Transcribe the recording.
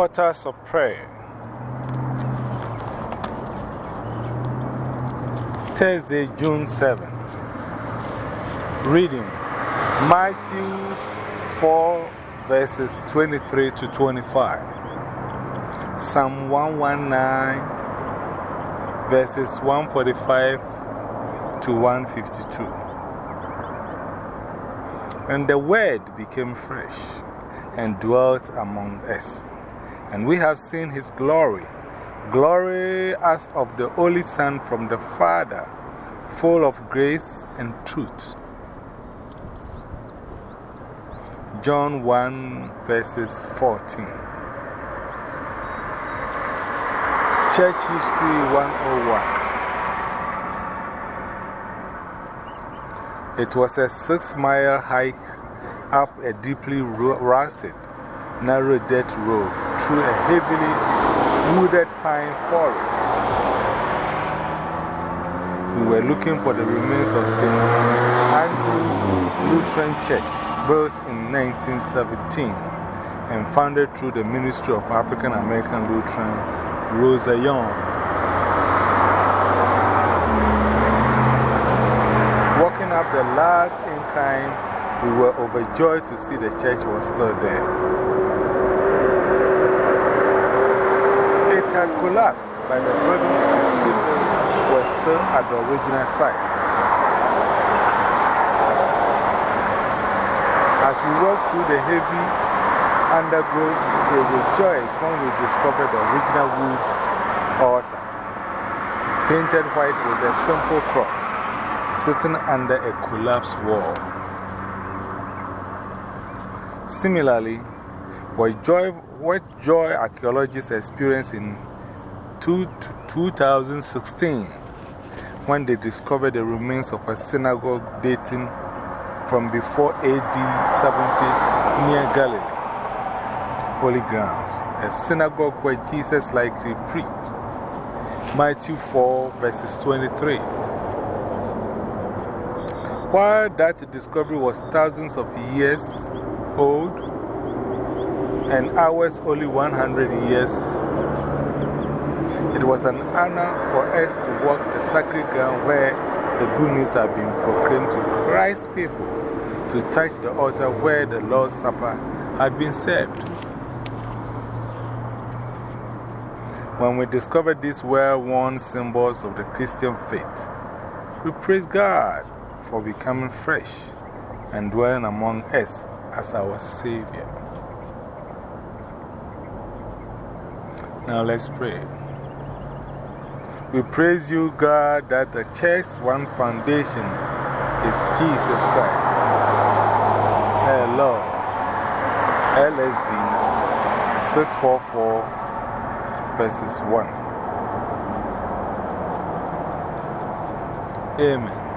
Portals of Prayer. Thursday, June 7. Reading Matthew 4, verses 23 to 25. Psalm 119, verses 145 to 152. And the Word became flesh and dwelt among us and we have seen his glory, glory as of the only Son from the Father, full of grace and truth. John 1 verses 14. Church History 101. It was a six mile hike up a deeply rutted, narrow dirt road through a heavily wooded pine forest. We were looking for the remains of St. Andrew Lutheran Church, built in 1917 and founded through the Ministry of African American Lutheran, Rosa Young. Walking up the last incline, we were overjoyed to see the church was still there. had collapsed, but the building and steeple were still at the original site. As we walked through the heavy undergrowth, we rejoiced when we discovered the original wood altar, painted white with a simple cross, sitting under a collapsed wall. Similarly, what joy, what joy archaeologists experience in two, 2016 when they discovered the remains of a synagogue dating from before AD 70 near Galilee. Holy grounds, a synagogue where Jesus likely preached. Matthew 4, verses 23. While that discovery was thousands of years old, and ours only 100 years. It was an honor for us to walk the sacred ground where the good news had been proclaimed to Christ's people, to touch the altar where the Lord's Supper had been served. When we discovered these well worn symbols of the Christian faith, we praise God for becoming fresh and dwelling among us as our Savior. Now let's pray. We praise you, God, that the church's one foundation is Jesus Christ. Hey, Lord. LSB 644 verses 1. Amen.